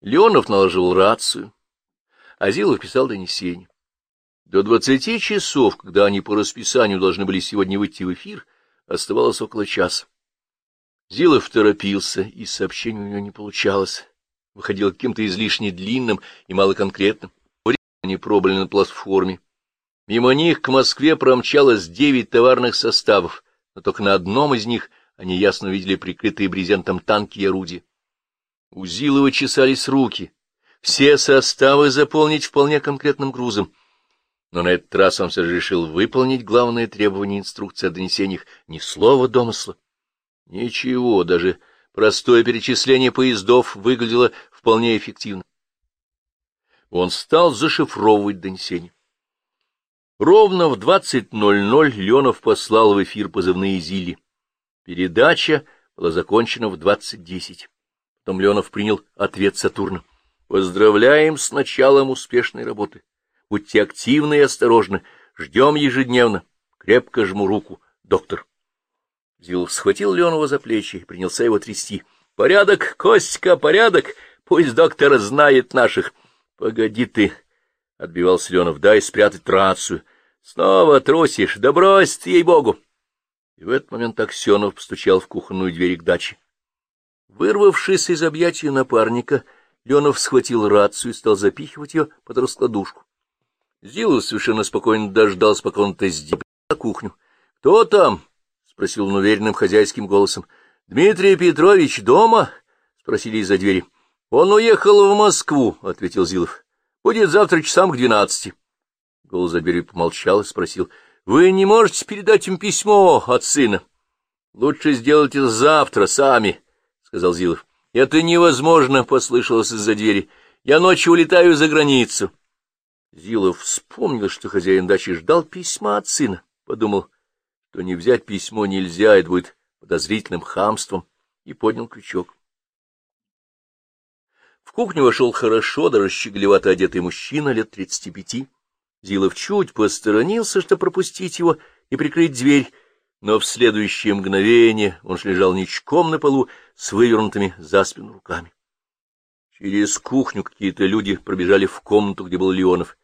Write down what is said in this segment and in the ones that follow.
Леонов наложил рацию, а Зилов писал донесение. До двадцати часов, когда они по расписанию должны были сегодня выйти в эфир, оставалось около часа. Зилов торопился, и сообщение у него не получалось. Выходило каким-то излишне длинным и малоконкретным. Они пробыли на платформе. Мимо них к Москве промчалось девять товарных составов, но только на одном из них они ясно увидели прикрытые брезентом танки и орудия. У Зилова чесались руки, все составы заполнить вполне конкретным грузом. Но на этот раз он все же решил выполнить главное требование инструкции о донесениях — ни слова домысла. Ничего, даже простое перечисление поездов выглядело вполне эффективно. Он стал зашифровывать донесение. Ровно в 20.00 Ленов послал в эфир позывные «Зили». Передача была закончена в 20.10. Потом Ленов принял ответ Сатурна. «Поздравляем с началом успешной работы. Будьте активны и осторожны. Ждем ежедневно. Крепко жму руку, доктор». Зилов схватил Ленова за плечи и принялся его трясти. — Порядок, Костька, порядок! Пусть доктор знает наших. — Погоди ты, — отбивался Ленов, — дай спрятать рацию. — Снова трусишь, да брось ты, ей-богу! И в этот момент Аксенов постучал в кухонную дверь к даче. Вырвавшись из объятия напарника, Ленов схватил рацию и стал запихивать ее под раскладушку. Зилов совершенно спокойно дождался, пока он сделал на кухню. — Кто там? — спросил он уверенным хозяйским голосом. — Дмитрий Петрович дома? — спросили из-за двери. — Он уехал в Москву, — ответил Зилов. — Будет завтра часам к двенадцати. Голос за дверью помолчал и спросил. — Вы не можете передать им письмо от сына? — Лучше сделать это завтра сами, — сказал Зилов. — Это невозможно, — послышалось из-за двери. — Я ночью улетаю за границу. Зилов вспомнил, что хозяин дачи ждал письма от сына. Подумал — что не взять письмо нельзя, это будет подозрительным хамством, и поднял крючок. В кухню вошел хорошо, даже щеголевато одетый мужчина лет тридцати пяти. Зилов чуть посторонился, чтобы пропустить его и прикрыть дверь, но в следующее мгновение он лежал ничком на полу с вывернутыми за спину руками. Через кухню какие-то люди пробежали в комнату, где был Леонов.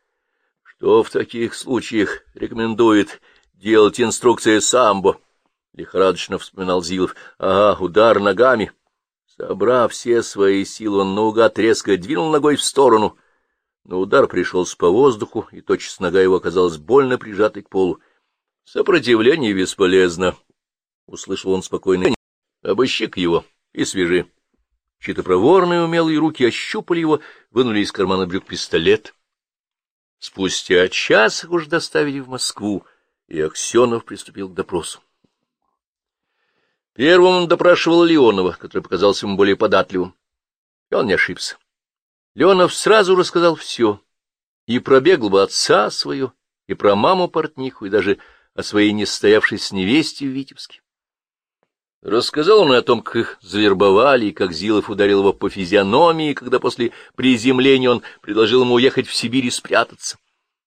Что в таких случаях рекомендует делать инструкция самбо, — лихорадочно вспоминал Зилов. — Ага, удар ногами. Собрав все свои силы, он наугад резко двинул ногой в сторону. Но удар пришелся по воздуху, и тотчас нога его оказалась больно прижатой к полу. — Сопротивление бесполезно, — услышал он спокойно. — Обыщи-ка его и свяжи. Чьи-то проворные умелые руки ощупали его, вынули из кармана брюк пистолет. Спустя час их уже доставили в Москву и Аксенов приступил к допросу. Первым он допрашивал Леонова, который показался ему более податливым. И он не ошибся. Леонов сразу рассказал все. И про беглого отца свою, и про маму-портниху, и даже о своей нестоявшейся невесте в Витебске. Рассказал он о том, как их завербовали, и как Зилов ударил его по физиономии, когда после приземления он предложил ему уехать в Сибирь и спрятаться.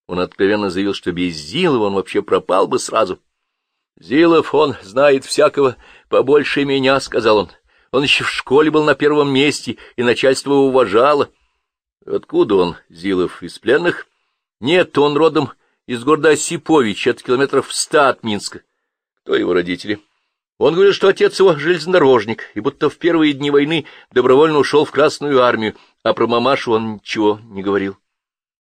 Он откровенно заявил, что без Зилова он вообще пропал бы сразу. — Зилов, он знает всякого побольше меня, — сказал он. Он еще в школе был на первом месте, и начальство его уважало. — Откуда он, Зилов, из пленных? — Нет, он родом из города Осипович, от километров ста от Минска. Кто его родители? Он говорит, что отец его железнодорожник, и будто в первые дни войны добровольно ушел в Красную армию, а про мамашу он ничего не говорил.